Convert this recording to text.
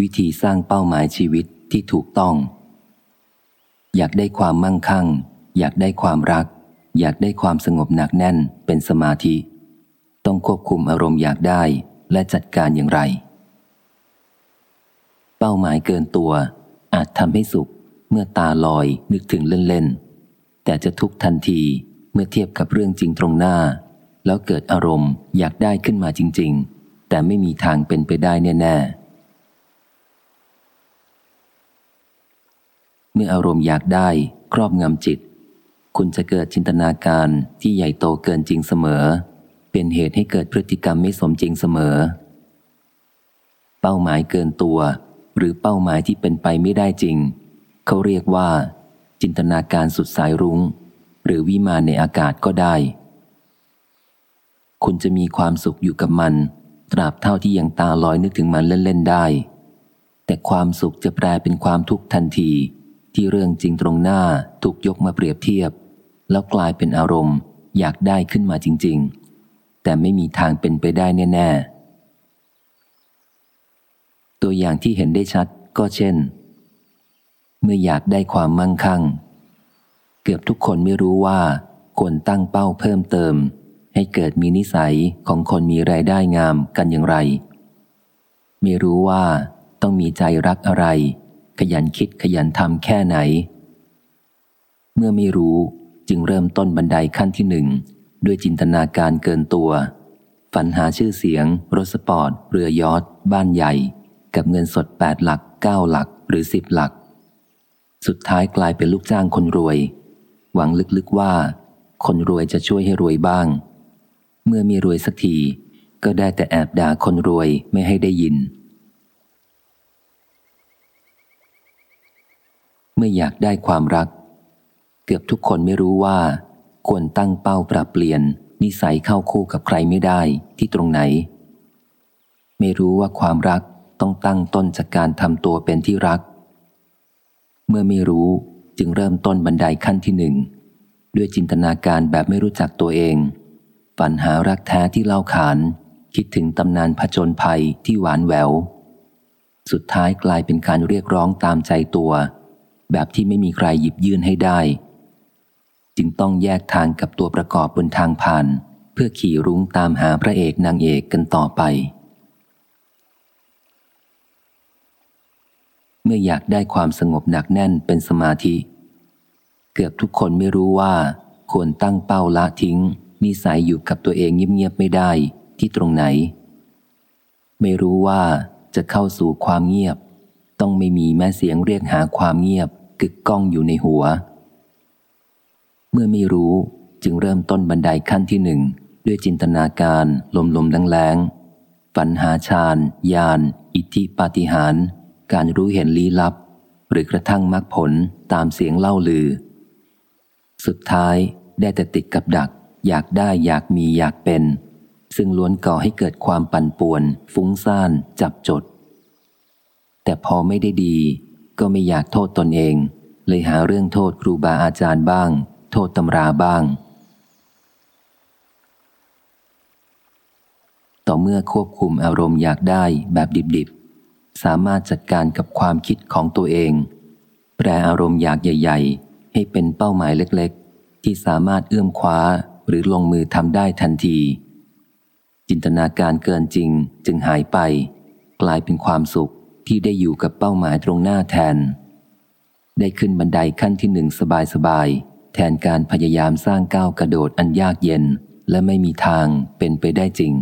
วิธีสร้างเป้าหมายชีวิตที่ถูกต้อง อยากได้ความมั่งคั่ง อยากได้ความรัก อยากได้ความสงบหนักแน่นเป็นสมาธิ ต้องควบคุมอารมณ์อยากได้และจัดการอย่างไร เป้าหมายเกินตัว อาจทำให้สุข เมื่อตาลอยนึกถึงเล่นๆ แต่จะทุกทันทีเมื่อเทียบกับเรื่องจริงตรงหน้า แล้วเกิดอารมณ์อยากได้ขึ้นมาจริง ๆ แต่ไม่มีทางเป็นไปได้แน่ๆ เมื่ออารมณ์อยากได้ ครอบงำจิต คุณจะเกิดจินตนาการที่ใหญ่โตเกินจริงเสมอ เป็นเหตุให้เกิดพฤติกรรมไม่สมจริงเสมอ เป้าหมายเกินตัว หรือเป้าหมายที่เป็นไปไม่ได้จริง เขาเรียกว่า จินตนาการสุดสายรุง้ง หรือวิมานในอากาศก็ได้ คุณจะมีความสุขอยู่กับมัน ตราบเท่าที่ยังตาลอยนึกถึงมันเล่นๆได้แต่ความสุขจะแปลเป็นความทุกข์ทันที ที่เรื่องจริงตรงหน้าถูกยกมาเปรียบเทียบ แล้วกลายเป็นอารมณ์อยากได้ขึ้นมาจริง ๆ แต่ไม่มีทางเป็นไปได้แน่ ๆ ตัวอย่างที่เห็นได้ชัดก็เช่น เมื่ออยากได้ความมั่งคั่ง เกือบทุกคนไม่รู้ว่าควรตั้งเป้าเพิ่มเติม ให้เกิดมีนิสัยของคนมีรายได้งามกันอย่างไร ไม่รู้ว่าต้องมีใจรักอะไร ขยันคิดขยันทำแค่ไหน เมื่อไม่รู้จึงเริ่มต้นบันไดขั้นที่หนึ่งด้วยจินตนาการเกินตัว ฝันหาชื่อเสียง รถสปอร์ต เรือยอทบ้านใหญ่ กับเงินสดแปดหลักเก้าหลักหรือสิบหลัก สุดท้ายกลายเป็นลูกจ้างคนรวย หวังลึกๆว่า คนรวยจะช่วยให้รวยบ้าง เมื่อมีรวยสักที ก็ได้แต่แอบด่าคนรวยไม่ให้ได้ยิน มื่ออยากได้ความรัก เกือบทุกคนไม่รู้ว่า ควรตั้งเป้าปรับเปลี่ยน นิสัยเข้าคู่กับใครไม่ได้ที่ตรงไหน ไม่รู้ว่าความรักต้องตั้งต้นจากการทำตัวเป็นที่รัก เมื่อไม่รู้จึงเริ่มต้นบันไดขั้นที่หนึ่งด้วยจินตนาการแบบไม่รู้จักตัวเอง ฝันหารักแท้ที่เล่าขาน คิดถึงตำนานผจญภัยที่หวานแหวว สุดท้ายกลายเป็นการเรียกร้องตามใจตัว แบบที่ไม่มีใครหยิบยื่นให้ได้ จึงต้องแยกทางกับตัวประกอบบนทางผ่าน เพื่อขี่รุ้งตามหาพระเอกนางเอกกันต่อไป เมื่ออยากได้ความสงบหนักแน่นเป็นสมาธิ เกือบทุกคนไม่รู้ว่า ควรตั้งเป้าละทิ้ง นิสัยอยู่กับตัวเองเงียบๆไม่ได้ที่ตรงไหน ไม่รู้ว่าจะเข้าสู่ความเงียบ ต้องไม่มีแม้เสียงเรียกหาความเงียบ กึกก้องอยู่ในหัว เมื่อไม่รู้จึงเริ่มต้นบันไดขั้นที่หนึ่ง ด้วยจินตนาการลมๆแรงๆฝันหาฌานญาณอิทธิปาฏิหาริย์การรู้เห็นลี้ลับ หรือกระทั่งมรรคผลตามเสียงเล่าลือ สุดท้ายได้แต่ติดกับดัก อยากได้อยากมีอยากเป็น ซึ่งล้วนก่อให้เกิดความปั่นป่วน ฟุ้งซ่าน จับจด แต่พอไม่ได้ดี ก็ไม่อยากโทษตนเอง เลยหาเรื่องโทษครูบาอาจารย์บ้าง โทษตำราบ้าง ต่อเมื่อควบคุมอารมณ์อยากได้แบบดิบๆ สามารถจัดการกับความคิดของตัวเอง แปลอารมณ์อยากใหญ่ ๆ ให้เป็นเป้าหมายเล็กๆ ที่สามารถเอื้อมคว้าหรือลงมือทำได้ทันที จินตนาการเกินจริงจึงหายไป กลายเป็นความสุข ที่ได้อยู่กับเป้าหมายตรงหน้าแทน ได้ขึ้นบันไดขั้นที่หนึ่งสบายๆ แทนการพยายามสร้างก้าวกระโดดอันยากเย็น และไม่มีทางเป็นไปได้จริง